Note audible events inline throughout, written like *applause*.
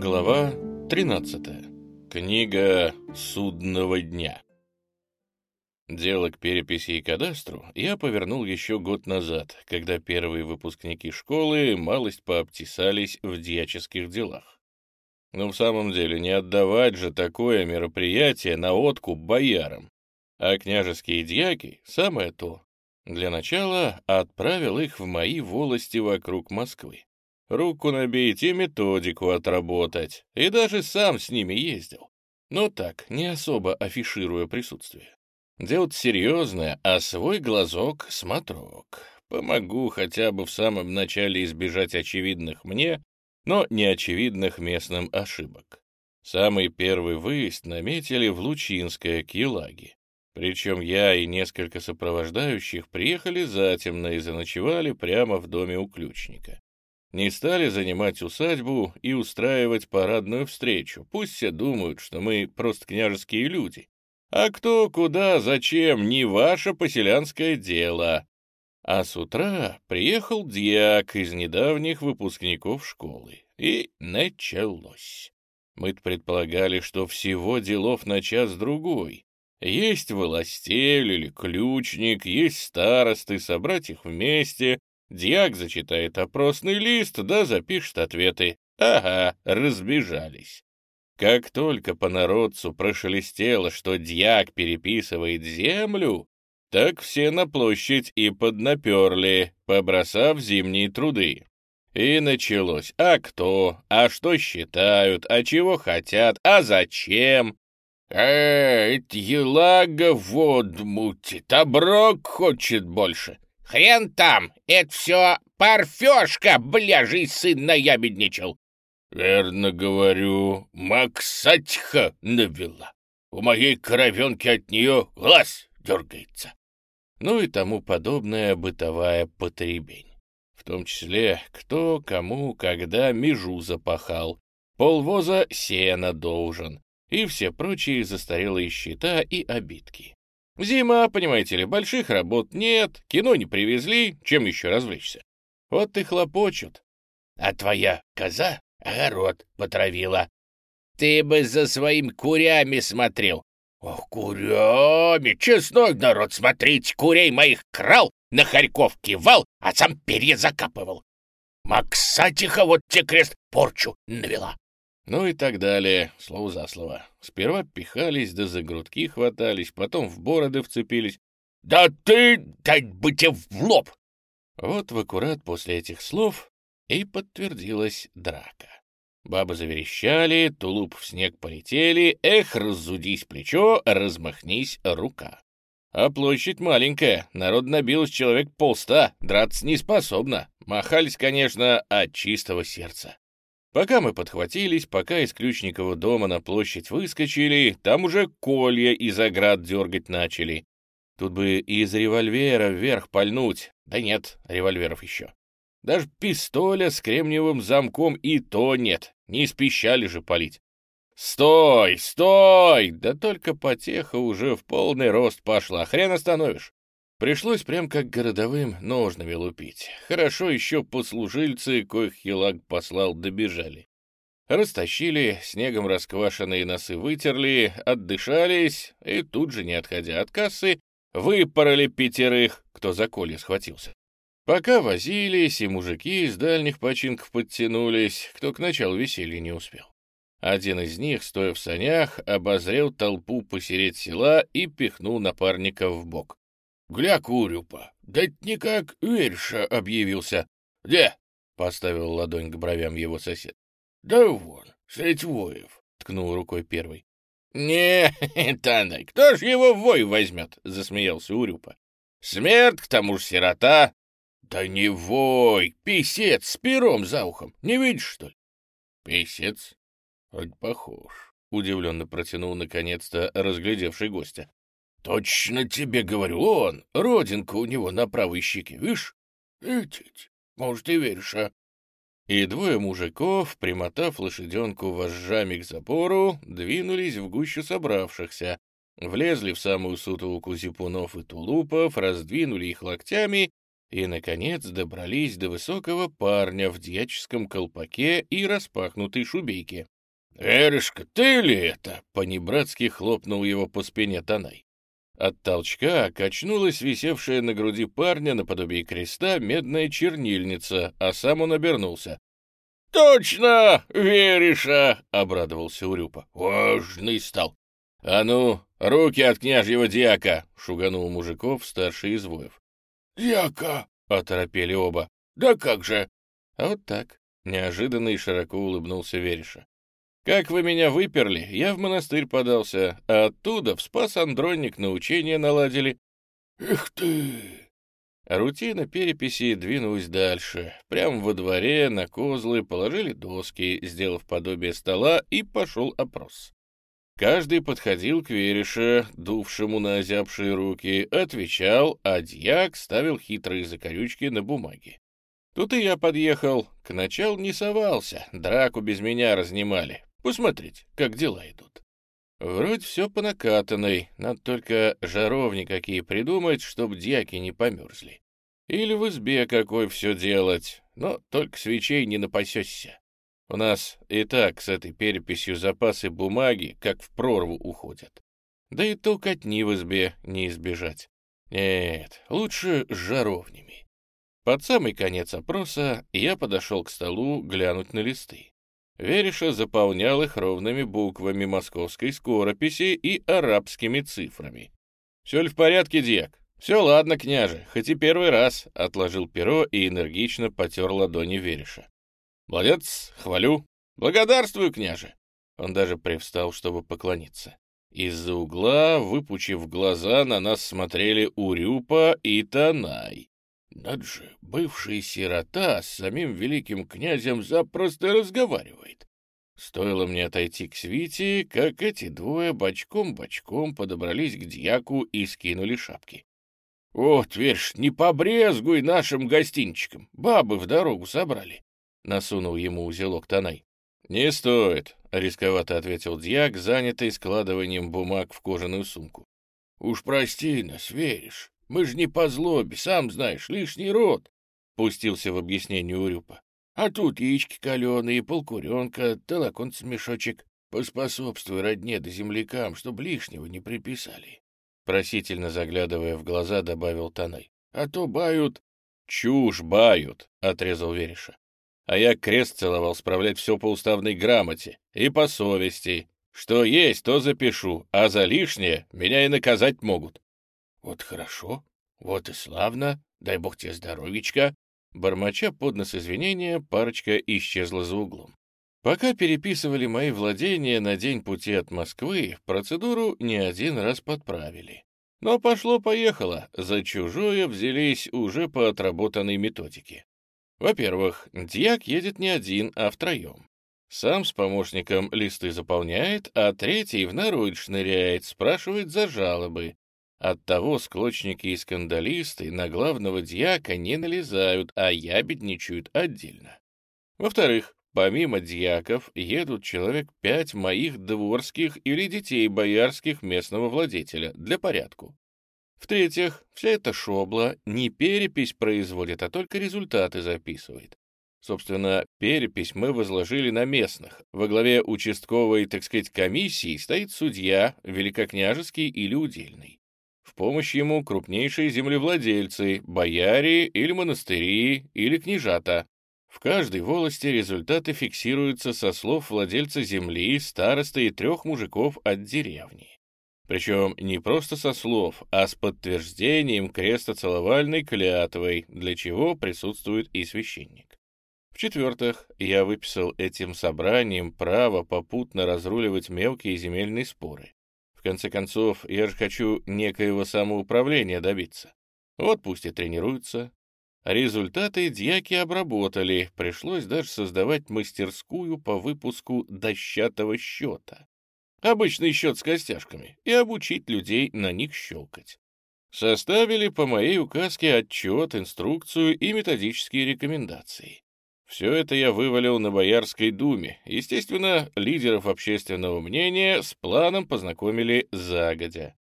Глава 13. Книга судного дня. Дело к переписи и кадастру я повернул еще год назад, когда первые выпускники школы малость пообтесались в дьяческих делах. Но в самом деле не отдавать же такое мероприятие на откуп боярам. А княжеские дьяки — самое то. Для начала отправил их в мои волости вокруг Москвы. Руку набить и методику отработать, и даже сам с ними ездил. Но так, не особо афишируя присутствие. Дело серьезное, а свой глазок — смотрок. Помогу хотя бы в самом начале избежать очевидных мне, но неочевидных местным ошибок. Самый первый выезд наметили в Лучинское к Елаге. Причем я и несколько сопровождающих приехали затемно и заночевали прямо в доме у ключника. Не стали занимать усадьбу и устраивать парадную встречу. Пусть все думают, что мы просто княжеские люди. А кто, куда, зачем, не ваше поселянское дело. А с утра приехал дьяк из недавних выпускников школы. И началось. мы предполагали, что всего делов на час-другой. Есть властель или ключник, есть старосты, собрать их вместе, Дьяк зачитает опросный лист, да запишет ответы. Ага, разбежались. Как только по народцу прошелестело, что дьяк переписывает землю, так все на площадь и поднаперли, побросав зимние труды. И началось. А кто? А что считают? А чего хотят? А зачем? Э, это елага вод мутит, а хочет больше. Хрен там, это все парфешка, бляжий сын наябедничал. Верно говорю, Максатьха навела. У моей коровенки от нее глаз дергается. Ну и тому подобная бытовая потребень. В том числе, кто, кому, когда межу запахал, полвоза сена должен и все прочие застарелые счета и обидки. Зима, понимаете ли, больших работ нет, кино не привезли, чем еще развлечься? Вот и хлопочут. А твоя коза огород потравила. Ты бы за своим курями смотрел. Ох, курями! Честной народ, смотрите, курей моих крал, на Харьковке вал, а сам перья закапывал. Максатиха вот те крест порчу навела. Ну и так далее, слово за слово. Сперва пихались, да за грудки хватались, потом в бороды вцепились. «Да ты, дай бы тебе в лоб!» Вот в аккурат после этих слов и подтвердилась драка. Бабы заверещали, тулуп в снег полетели, эх, разудись плечо, размахнись рука. А площадь маленькая, народ набилось человек полста, драться не способна. Махались, конечно, от чистого сердца. Пока мы подхватились, пока из Ключникова дома на площадь выскочили, там уже колья из оград дергать начали. Тут бы из револьвера вверх пальнуть, да нет, револьверов еще. Даже пистоля с кремниевым замком и то нет, не испещали же палить. «Стой! Стой!» Да только потеха уже в полный рост пошла, хрен остановишь. Пришлось прям как городовым ножными лупить. Хорошо еще послужильцы, коих Елаг послал, добежали. Растащили, снегом расквашенные носы вытерли, отдышались, и тут же, не отходя от кассы, выпороли пятерых, кто за колье схватился. Пока возились, и мужики из дальних починков подтянулись, кто к началу веселья не успел. Один из них, стоя в санях, обозрел толпу посереть села и пихнул напарника в бок. Гля, Курюпа, да это никак Верша объявился. Где? — поставил ладонь к бровям его сосед. — Да вон, средь воев, — ткнул рукой первый. — Не, *laughs* Тандай, кто ж его в вой возьмет? — засмеялся Урюпа. — Смерть, к тому же сирота. — Да не вой, писец с пером за ухом, не видишь, что ли? — Писец? Вроде похож, — удивленно протянул наконец-то разглядевший гостя. Точно тебе говорю, он, родинка у него на правой щеке, видишь? Этить, может, и веришь, а? И двое мужиков, примотав лошаденку вожжами к запору, двинулись в гущу собравшихся, влезли в самую сутолку зипунов и тулупов, раздвинули их локтями и, наконец, добрались до высокого парня в дьяческом колпаке и распахнутой шубейке. «Верышка, ты ли это?» — понебратски хлопнул его по спине Танай. От толчка качнулась висевшая на груди парня наподобие креста медная чернильница, а сам он обернулся. «Точно, Вериша!» — обрадовался Урюпа. «Важный стал!» «А ну, руки от княжьего дьяка!» — шуганул мужиков старший из воев. «Дьяка!» — оторопели оба. «Да как же!» А вот так, неожиданно и широко улыбнулся Вериша. «Как вы меня выперли, я в монастырь подался, а оттуда в спас Андронник на учение наладили». «Эх ты!» Рутина переписи двинулась дальше. Прямо во дворе на козлы положили доски, сделав подобие стола, и пошел опрос. Каждый подходил к Вереше, дувшему на озябшие руки, отвечал, а дьяк ставил хитрые закорючки на бумаге. Тут и я подъехал. К началу не совался, драку без меня разнимали. Посмотрите, как дела идут. Вроде все по накатанной, надо только жаровни какие придумать, чтоб дьяки не померзли. Или в избе какой все делать, но только свечей не напасешься. У нас и так с этой переписью запасы бумаги как в прорву уходят. Да и то котни в избе не избежать. Нет, лучше с жаровнями. Под самый конец опроса я подошел к столу глянуть на листы. Вериша заполнял их ровными буквами московской скорописи и арабскими цифрами. «Все ли в порядке, дьяк?» «Все ладно, княже, хоть и первый раз», — отложил перо и энергично потер ладони Вериша. «Молодец, хвалю. Благодарствую, княже!» Он даже привстал, чтобы поклониться. Из-за угла, выпучив глаза, на нас смотрели Урюпа и Танай. Над же, бывший сирота с самим великим князем запросто разговаривает. Стоило мне отойти к свите, как эти двое бочком-бочком подобрались к дьяку и скинули шапки. «Вот, веришь, не побрезгуй нашим гостинчиком, бабы в дорогу собрали насунул ему узелок Танай. «Не стоит», — рисковато ответил дьяк, занятый складыванием бумаг в кожаную сумку. «Уж прости нас, веришь. Мы ж не по злобе, сам знаешь, лишний род», — пустился в объяснение Урюпа. «А тут яички каленые, полкуренка, толоконц мешочек. Поспособствуй родне да землякам, чтоб лишнего не приписали». Просительно заглядывая в глаза, добавил Танай. «А то бают...» «Чушь бают», — отрезал Вериша а я крест целовал справлять все по уставной грамоте и по совести. Что есть, то запишу, а за лишнее меня и наказать могут. Вот хорошо, вот и славно, дай бог тебе здоровичка. Бормоча под нос извинения, парочка исчезла за углом. Пока переписывали мои владения на день пути от Москвы, процедуру не один раз подправили. Но пошло-поехало, за чужое взялись уже по отработанной методике. Во-первых, дьяк едет не один, а втроем. Сам с помощником листы заполняет, а третий в народ шныряет, спрашивает за жалобы. Оттого склочники и скандалисты на главного дьяка не налезают, а ябедничают отдельно. Во-вторых, помимо дьяков едут человек пять моих дворских или детей боярских местного владетеля для порядку. В-третьих, вся эта шобла не перепись производит, а только результаты записывает. Собственно, перепись мы возложили на местных. Во главе участковой, так сказать, комиссии стоит судья, великокняжеский или удельный. Помощь ему крупнейшие землевладельцы, бояре или монастыри, или княжата. В каждой волости результаты фиксируются со слов владельца земли, староста и трех мужиков от деревни. Причем не просто со слов, а с подтверждением крестоцеловальной клятвой, для чего присутствует и священник. В-четвертых, я выписал этим собранием право попутно разруливать мелкие земельные споры. В конце концов, я же хочу некоего самоуправления добиться. Вот пусть и тренируются. Результаты дьяки обработали, пришлось даже создавать мастерскую по выпуску дощатого счета обычный счет с костяшками, и обучить людей на них щелкать. Составили по моей указке отчет, инструкцию и методические рекомендации. Все это я вывалил на Боярской думе. Естественно, лидеров общественного мнения с планом познакомили загодя.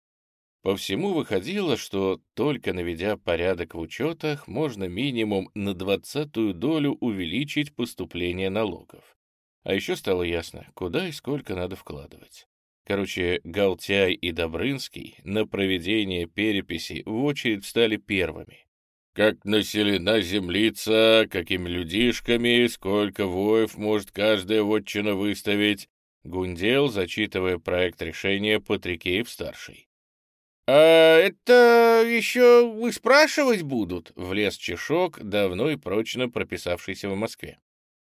По всему выходило, что только наведя порядок в учетах, можно минимум на двадцатую долю увеличить поступление налогов. А еще стало ясно, куда и сколько надо вкладывать. Короче, Галтяй и Добрынский на проведение переписи в очередь встали первыми. Как населена землица, какими людишками, сколько воев может каждая вотчина выставить, гундел, зачитывая проект решения Патрикеев-старший. «А это еще вы спрашивать будут?» — влез Чешок, давно и прочно прописавшийся в Москве.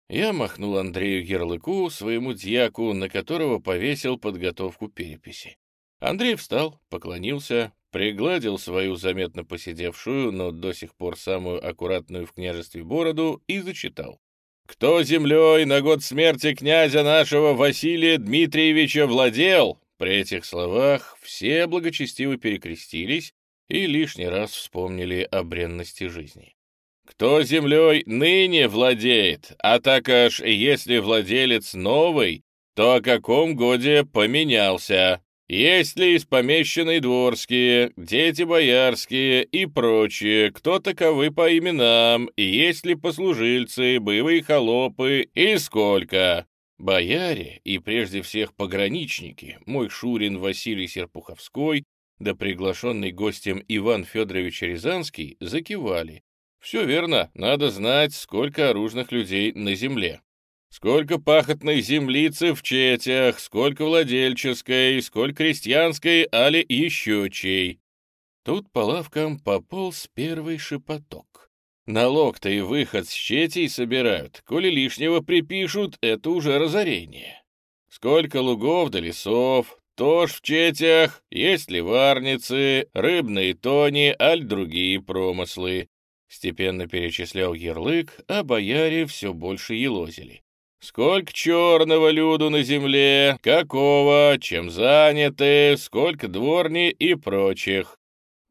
Я махнул Андрею Ярлыку, своему дьяку, на которого повесил подготовку переписи. Андрей встал, поклонился, пригладил свою заметно посидевшую, но до сих пор самую аккуратную в княжестве бороду и зачитал. «Кто землей на год смерти князя нашего Василия Дмитриевича владел, при этих словах все благочестиво перекрестились и лишний раз вспомнили о бренности жизни. «Кто землей ныне владеет, а так аж если владелец новый, то о каком годе поменялся? Есть ли из помещенной дворские, дети боярские и прочие, кто таковы по именам, есть ли послужильцы, боевые холопы и сколько?» Бояре и прежде всех пограничники, мой Шурин Василий Серпуховской, да приглашенный гостем Иван Федорович Рязанский, закивали. Все верно, надо знать, сколько оружных людей на земле. Сколько пахотной землицы в четях, сколько владельческой, сколько крестьянской, али еще чей. Тут по лавкам пополз первый шепоток. Налог-то и выход с четей собирают. Коли лишнего припишут, это уже разорение. Сколько лугов да лесов, тоже в четях, есть ли варницы, рыбные тони, аль другие промыслы. Степенно перечислял ярлык, а бояре все больше елозили. Сколько черного люду на земле, какого, чем заняты, сколько дворни и прочих.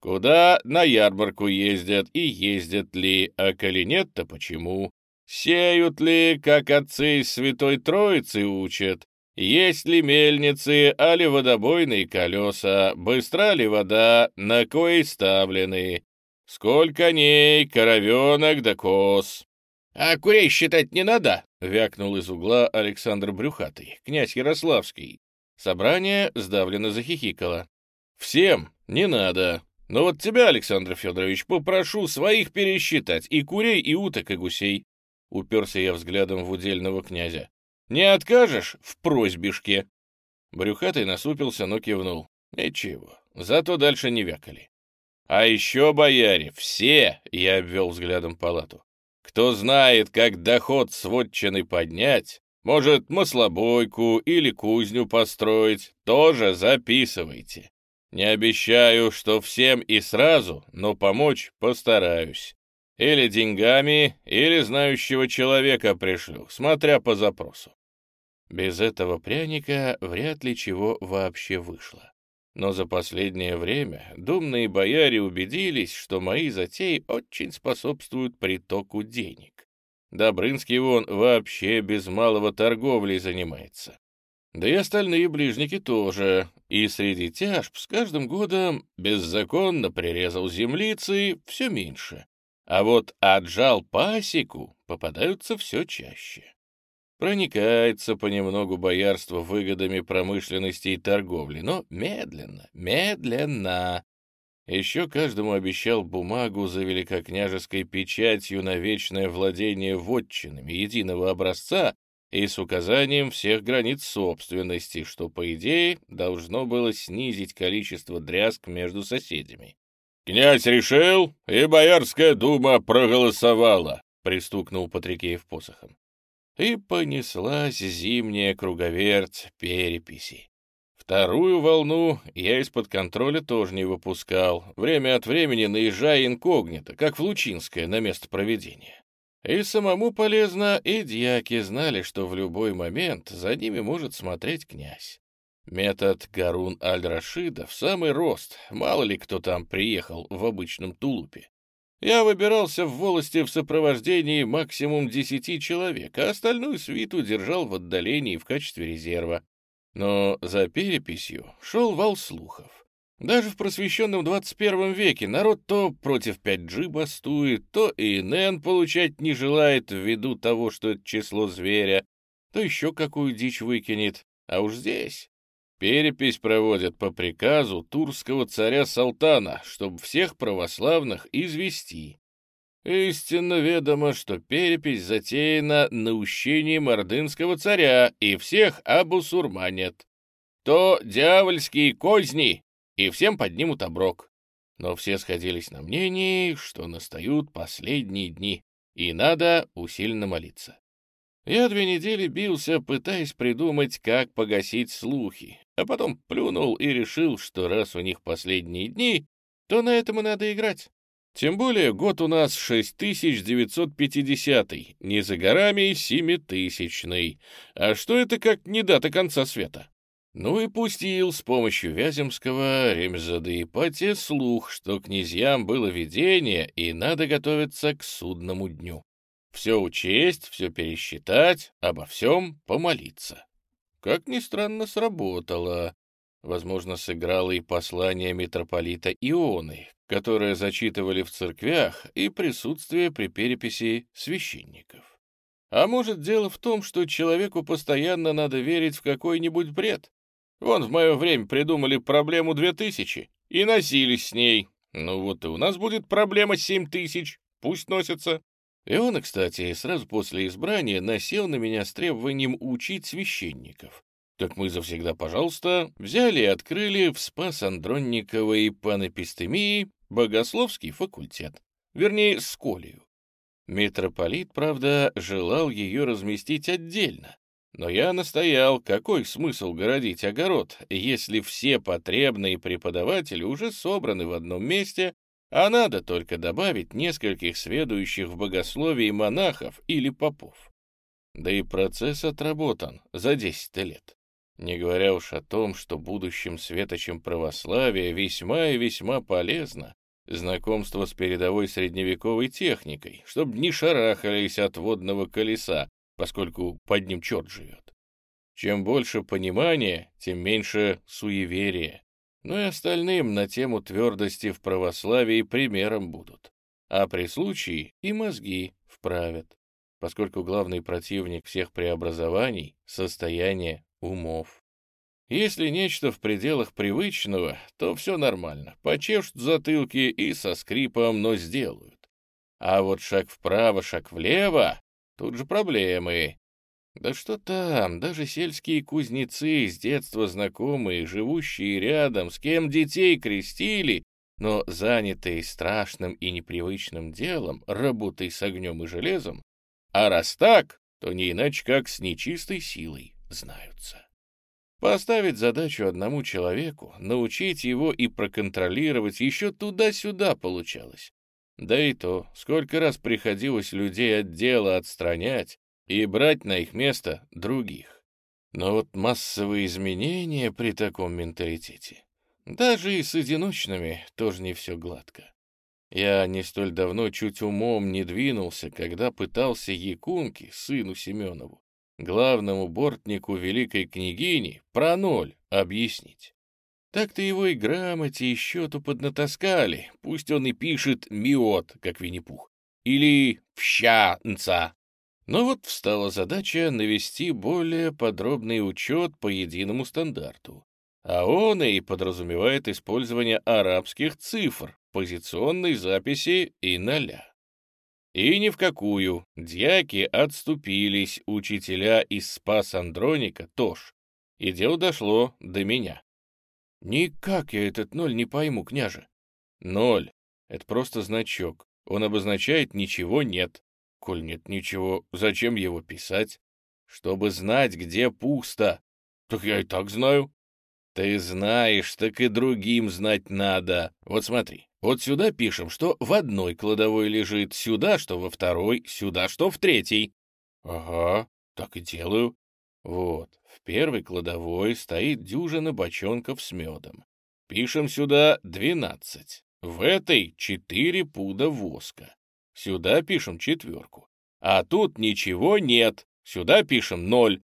Куда на ярмарку ездят и ездят ли, а коли нет, то почему? Сеют ли, как отцы Святой Троицы учат? Есть ли мельницы, а ли водобойные колеса? Быстра ли вода, на кое ставлены? Сколько коней, коровенок да коз? — А курей считать не надо, — вякнул из угла Александр Брюхатый, князь Ярославский. Собрание сдавленно захихикало. — Всем не надо, но вот тебя, Александр Федорович, попрошу своих пересчитать, и курей, и уток, и гусей. Уперся я взглядом в удельного князя. Не откажешь в просьбишке? Брюхатый насупился, но кивнул. Ничего, зато дальше не вякали. А еще, бояре, все, я обвел взглядом палату, кто знает, как доход сводчины поднять, может, маслобойку или кузню построить, тоже записывайте. Не обещаю, что всем и сразу, но помочь постараюсь. Или деньгами, или знающего человека пришлю, смотря по запросу. Без этого пряника вряд ли чего вообще вышло. Но за последнее время думные бояре убедились, что мои затеи очень способствуют притоку денег. Добрынский вон вообще без малого торговлей занимается. Да и остальные ближники тоже. И среди тяжб с каждым годом беззаконно прирезал землицы все меньше. А вот отжал пасеку попадаются все чаще. Проникается понемногу боярство выгодами промышленности и торговли, но медленно, медленно. Еще каждому обещал бумагу за великокняжеской печатью на вечное владение вотчинами единого образца и с указанием всех границ собственности, что, по идее, должно было снизить количество дрязг между соседями. «Князь решил, и Боярская дума проголосовала», — пристукнул Патрикеев посохом. И понеслась зимняя круговерть переписи. Вторую волну я из-под контроля тоже не выпускал, время от времени наезжая инкогнито, как в Лучинское на место проведения. И самому полезно, и дьяки знали, что в любой момент за ними может смотреть князь. Метод Гарун аль-Рашида в самый рост, мало ли кто там приехал в обычном тулупе. Я выбирался в волости в сопровождении максимум десяти человек, а остальную свиту держал в отдалении в качестве резерва. Но за переписью шел вал слухов. Даже в просвещенном 21 веке народ то против 5G бастует, то ИНН получать не желает ввиду того, что это число зверя, то еще какую дичь выкинет. А уж здесь перепись проводят по приказу турского царя Салтана, чтобы всех православных извести. Истинно ведомо, что перепись затеяна наущением ордынского царя и всех обусурманят. То дьявольские козни, и всем поднимут оброк. Но все сходились на мнении, что настают последние дни, и надо усиленно молиться. Я две недели бился, пытаясь придумать, как погасить слухи, а потом плюнул и решил, что раз у них последние дни, то на этом и надо играть. Тем более год у нас 6950 не за горами семитысячный. А что это как не дата конца света? Ну и пустил с помощью Вяземского, Ремзады и Пати слух, что князьям было видение и надо готовиться к судному дню. Все учесть, все пересчитать, обо всем помолиться. Как ни странно, сработало. Возможно, сыграло и послание митрополита Ионы, которое зачитывали в церквях, и присутствие при переписи священников. А может, дело в том, что человеку постоянно надо верить в какой-нибудь бред? Вон в мое время придумали проблему 2000 и носились с ней. Ну вот и у нас будет проблема 7000, пусть носятся. И он, кстати, сразу после избрания насел на меня с требованием учить священников. Так мы завсегда, пожалуйста, взяли и открыли в Спас-Андронниковой панэпистемии богословский факультет, вернее, сколию. Митрополит, правда, желал ее разместить отдельно, но я настоял, какой смысл городить огород, если все потребные преподаватели уже собраны в одном месте а надо только добавить нескольких сведущих в богословии монахов или попов. Да и процесс отработан за 10 лет. Не говоря уж о том, что будущим светочем православия весьма и весьма полезно знакомство с передовой средневековой техникой, чтобы не шарахались от водного колеса, поскольку под ним черт живет. Чем больше понимания, тем меньше суеверия, но и остальным на тему твердости в православии примером будут. А при случае и мозги вправят, поскольку главный противник всех преобразований — состояние умов. Если нечто в пределах привычного, то все нормально, почешут затылки и со скрипом, но сделают. А вот шаг вправо, шаг влево — тут же проблемы, да что там, даже сельские кузнецы, с детства знакомые, живущие рядом, с кем детей крестили, но занятые страшным и непривычным делом, работой с огнем и железом, а раз так, то не иначе как с нечистой силой знаются. Поставить задачу одному человеку, научить его и проконтролировать еще туда-сюда получалось. Да и то, сколько раз приходилось людей от дела отстранять, и брать на их место других. Но вот массовые изменения при таком менталитете, даже и с одиночными, тоже не все гладко. Я не столь давно чуть умом не двинулся, когда пытался Якунке, сыну Семенову, главному бортнику великой княгини, про ноль объяснить. Так-то его и грамоте, и счету поднатаскали, пусть он и пишет «миот», как Винни-Пух, или «вщанца», но вот встала задача навести более подробный учет по единому стандарту. А он и подразумевает использование арабских цифр, позиционной записи и ноля. И ни в какую. Дьяки отступились, учителя из Спас Андроника тоже. И дело дошло до меня. Никак я этот ноль не пойму, княже. Ноль — это просто значок. Он обозначает «ничего нет». Коль нет ничего, зачем его писать? Чтобы знать, где пусто. Так я и так знаю. Ты знаешь, так и другим знать надо. Вот смотри, вот сюда пишем, что в одной кладовой лежит, сюда, что во второй, сюда, что в третьей. Ага, так и делаю. Вот, в первой кладовой стоит дюжина бочонков с медом. Пишем сюда двенадцать. В этой четыре пуда воска. Сюда пишем четверку. А тут ничего нет. Сюда пишем ноль.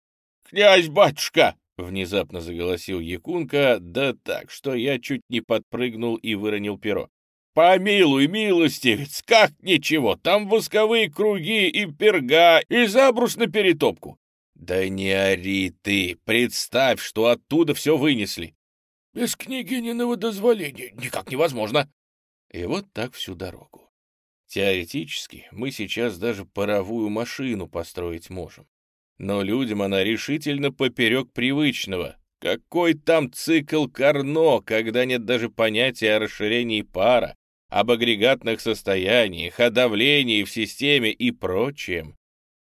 «Князь-батюшка!» — внезапно заголосил Якунка, да так, что я чуть не подпрыгнул и выронил перо. «Помилуй, милостивец, как ничего, там восковые круги и перга, и забрус на перетопку». «Да не ори ты, представь, что оттуда все вынесли». «Без княгининого дозволения никак невозможно». И вот так всю дорогу. Теоретически мы сейчас даже паровую машину построить можем. Но людям она решительно поперек привычного. Какой там цикл Карно, когда нет даже понятия о расширении пара, об агрегатных состояниях, о давлении в системе и прочем.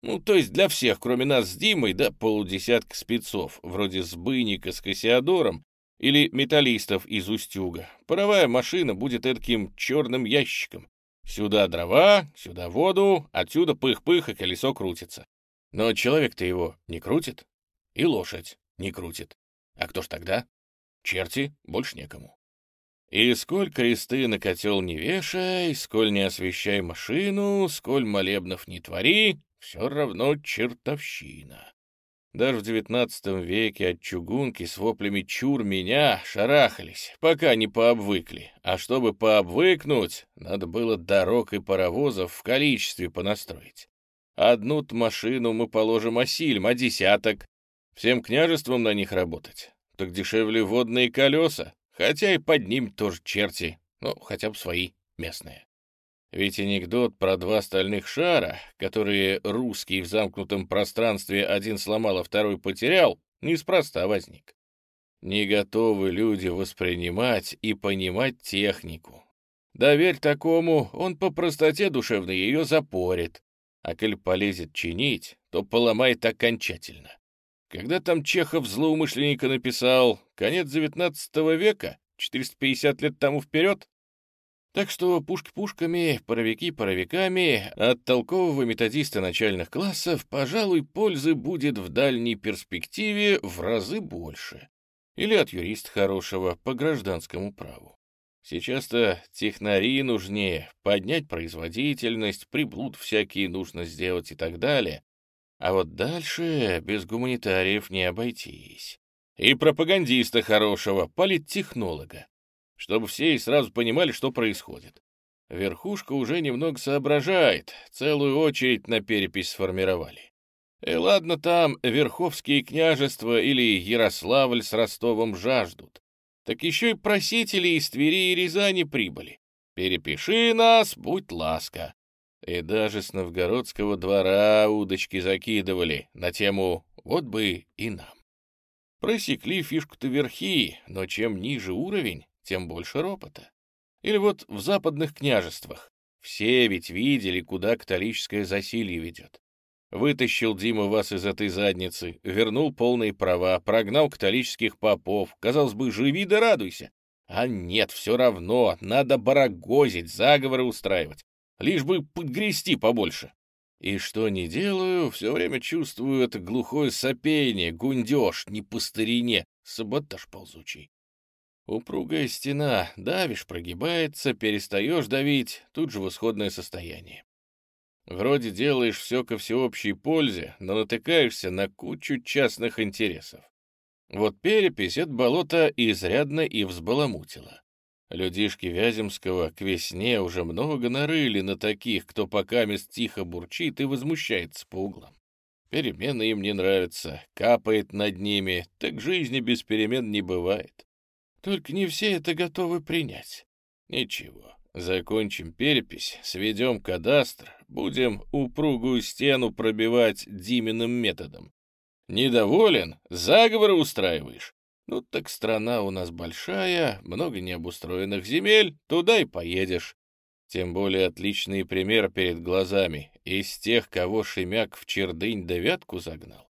Ну, то есть для всех, кроме нас с Димой, да полудесятка спецов, вроде Сбынника с Кассиадором или металлистов из Устюга, паровая машина будет таким черным ящиком, Сюда дрова, сюда воду, отсюда пых-пых, и колесо крутится. Но человек-то его не крутит, и лошадь не крутит. А кто ж тогда? Черти больше некому. И сколь кресты на котел не вешай, сколь не освещай машину, сколь молебнов не твори, все равно чертовщина. Даже в девятнадцатом веке от чугунки с воплями «чур меня» шарахались, пока не пообвыкли. А чтобы пообвыкнуть, надо было дорог и паровозов в количестве понастроить. одну машину мы положим осилим, а десяток. Всем княжеством на них работать. Так дешевле водные колеса, хотя и под ним тоже черти, ну, хотя бы свои, местные. Ведь анекдот про два стальных шара, которые русский в замкнутом пространстве один сломал, а второй потерял, неспроста возник. Не готовы люди воспринимать и понимать технику. Доверь такому, он по простоте душевной ее запорит, а коль полезет чинить, то поломает окончательно. Когда там Чехов злоумышленника написал «Конец XIX века», 450 лет тому вперед, так что пушки пушками, паровики паровиками, от толкового методиста начальных классов, пожалуй, пользы будет в дальней перспективе в разы больше. Или от юриста хорошего по гражданскому праву. Сейчас-то технари нужнее, поднять производительность, приблуд всякие нужно сделать и так далее. А вот дальше без гуманитариев не обойтись. И пропагандиста хорошего, политтехнолога чтобы все и сразу понимали, что происходит. Верхушка уже немного соображает, целую очередь на перепись сформировали. И ладно там Верховские княжества или Ярославль с Ростовом жаждут. Так еще и просители из Твери и Рязани прибыли. Перепиши нас, будь ласка. И даже с новгородского двора удочки закидывали на тему «вот бы и нам». Просекли фишку-то верхи, но чем ниже уровень, тем больше ропота. Или вот в западных княжествах. Все ведь видели, куда католическое засилье ведет. Вытащил Дима вас из этой задницы, вернул полные права, прогнал католических попов. Казалось бы, живи да радуйся. А нет, все равно, надо барагозить, заговоры устраивать. Лишь бы подгрести побольше. И что не делаю, все время чувствую это глухое сопение, гундеж, не по старине, саботаж ползучий. Упругая стена, давишь, прогибается, перестаешь давить, тут же в исходное состояние. Вроде делаешь все ко всеобщей пользе, но натыкаешься на кучу частных интересов. Вот перепись это болото изрядно и взбаламутило. Людишки Вяземского к весне уже много нарыли на таких, кто пока мест тихо бурчит и возмущается по углам. Перемены им не нравятся, капает над ними, так жизни без перемен не бывает. Только не все это готовы принять. Ничего, закончим перепись, сведем кадастр, будем упругую стену пробивать Диминым методом. Недоволен? Заговоры устраиваешь? Ну так страна у нас большая, много необустроенных земель, туда и поедешь. Тем более отличный пример перед глазами из тех, кого Шемяк в чердынь девятку загнал.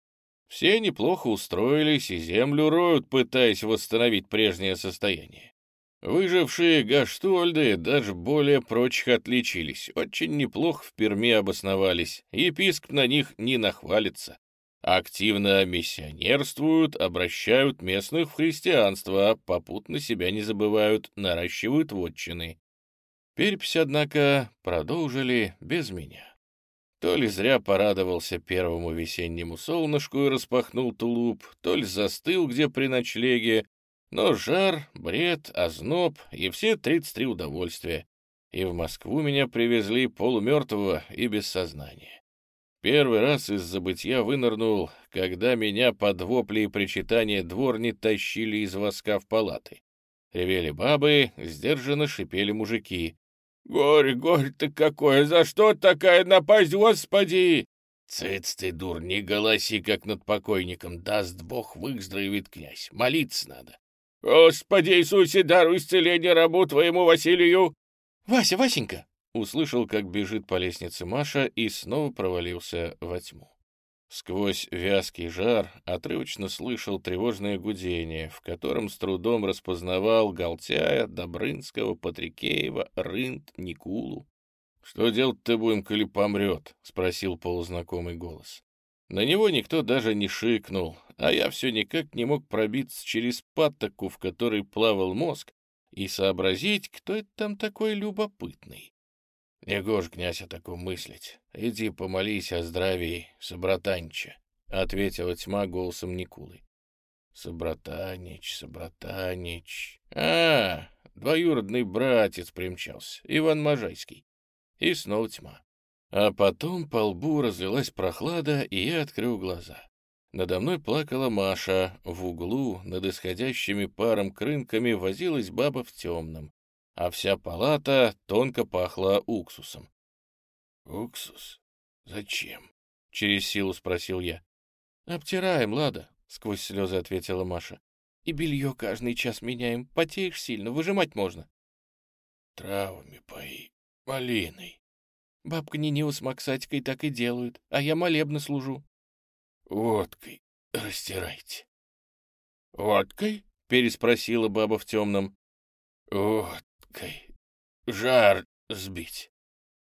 Все неплохо устроились и землю роют, пытаясь восстановить прежнее состояние. Выжившие гаштольды даже более прочих отличились, очень неплохо в Перми обосновались, епископ на них не нахвалится. Активно миссионерствуют, обращают местных в христианство, попутно себя не забывают, наращивают вотчины. Перепись, однако, продолжили без меня. То ли зря порадовался первому весеннему солнышку и распахнул тулуп, то ли застыл где при ночлеге, но жар, бред, озноб и все 33 удовольствия. И в Москву меня привезли полумертвого и без сознания. Первый раз из забытья вынырнул, когда меня под вопли и причитания дворни тащили из воска в палаты. Ревели бабы, сдержанно шипели мужики. «Горе, горе ты какое! За что такая напасть, господи!» «Цыц ты, дура, не голоси, как над покойником. Даст Бог, выздоровеет князь. Молиться надо». «Господи Иисусе, даруй исцеление рабу твоему Василию!» «Вася, Васенька!» Услышал, как бежит по лестнице Маша и снова провалился во тьму. Сквозь вязкий жар отрывочно слышал тревожное гудение, в котором с трудом распознавал Голтяя, Добрынского, Патрикеева, Рынд, Никулу. «Что делать-то будем, коли помрет?» — спросил полузнакомый голос. На него никто даже не шикнул, а я все никак не мог пробиться через патоку, в которой плавал мозг, и сообразить, кто это там такой любопытный. «Негож, князь, о таком мыслить. Иди помолись о здравии Собратанича», — ответила тьма голосом Никулы. «Собратанич, Собратанич...» «А, двоюродный братец примчался, Иван Можайский». И снова тьма. А потом по лбу разлилась прохлада, и я открыл глаза. Надо мной плакала Маша, в углу над исходящими паром крынками возилась баба в темном а вся палата тонко пахла уксусом. «Уксус? Зачем?» — через силу спросил я. «Обтираем, Лада», — сквозь слезы ответила Маша. «И белье каждый час меняем. Потеешь сильно, выжимать можно». «Травами пои, малиной». Бабка Нинила с Максатикой так и делают, а я молебно служу. «Водкой растирайте». «Водкой?» — переспросила баба в темном. «Вот Кай, жар сбить.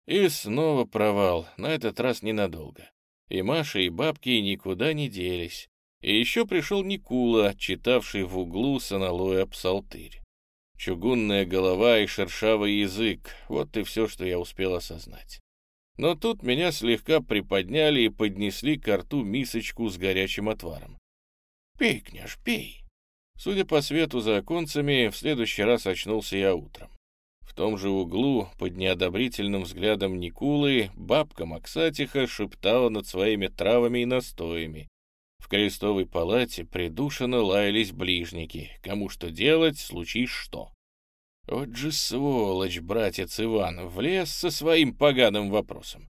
И снова провал, на этот раз ненадолго. И Маша, и бабки никуда не делись. И еще пришел Никула, читавший в углу с аналоя псалтырь. Чугунная голова и шершавый язык — вот и все, что я успел осознать. Но тут меня слегка приподняли и поднесли к рту мисочку с горячим отваром. «Пей, княж, пей!» Судя по свету за оконцами, в следующий раз очнулся я утром. В том же углу, под неодобрительным взглядом Никулы, бабка Максатиха шептала над своими травами и настоями. В крестовой палате придушенно лаялись ближники. Кому что делать, случись что. Вот же сволочь, братец Иван, влез со своим поганым вопросом.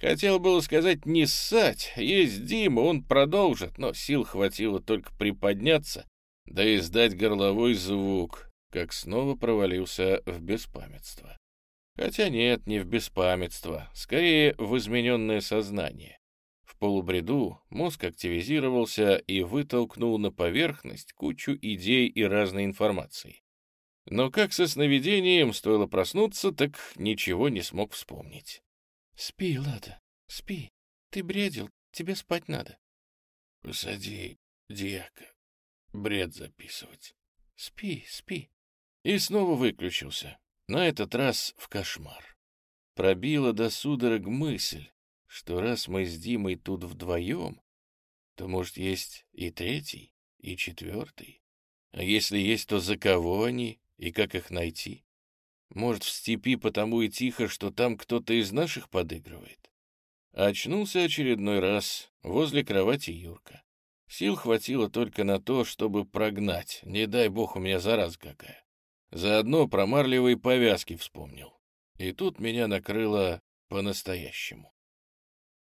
Хотел было сказать не ссать, есть Дима, он продолжит, но сил хватило только приподняться, да издать горловой звук, как снова провалился в беспамятство. Хотя нет, не в беспамятство, скорее в измененное сознание. В полубреду мозг активизировался и вытолкнул на поверхность кучу идей и разной информации. Но как со сновидением стоило проснуться, так ничего не смог вспомнить. «Спи, Лада, спи. Ты бредил, тебе спать надо». «Посади, дьяка, бред записывать. Спи, спи. И снова выключился. На этот раз в кошмар. Пробила до судорог мысль, что раз мы с Димой тут вдвоем, то, может, есть и третий, и четвертый. А если есть, то за кого они и как их найти? Может, в степи потому и тихо, что там кто-то из наших подыгрывает? Очнулся очередной раз возле кровати Юрка. Сил хватило только на то, чтобы прогнать, не дай бог у меня зараз какая. Заодно про марлевые повязки вспомнил. И тут меня накрыло по-настоящему.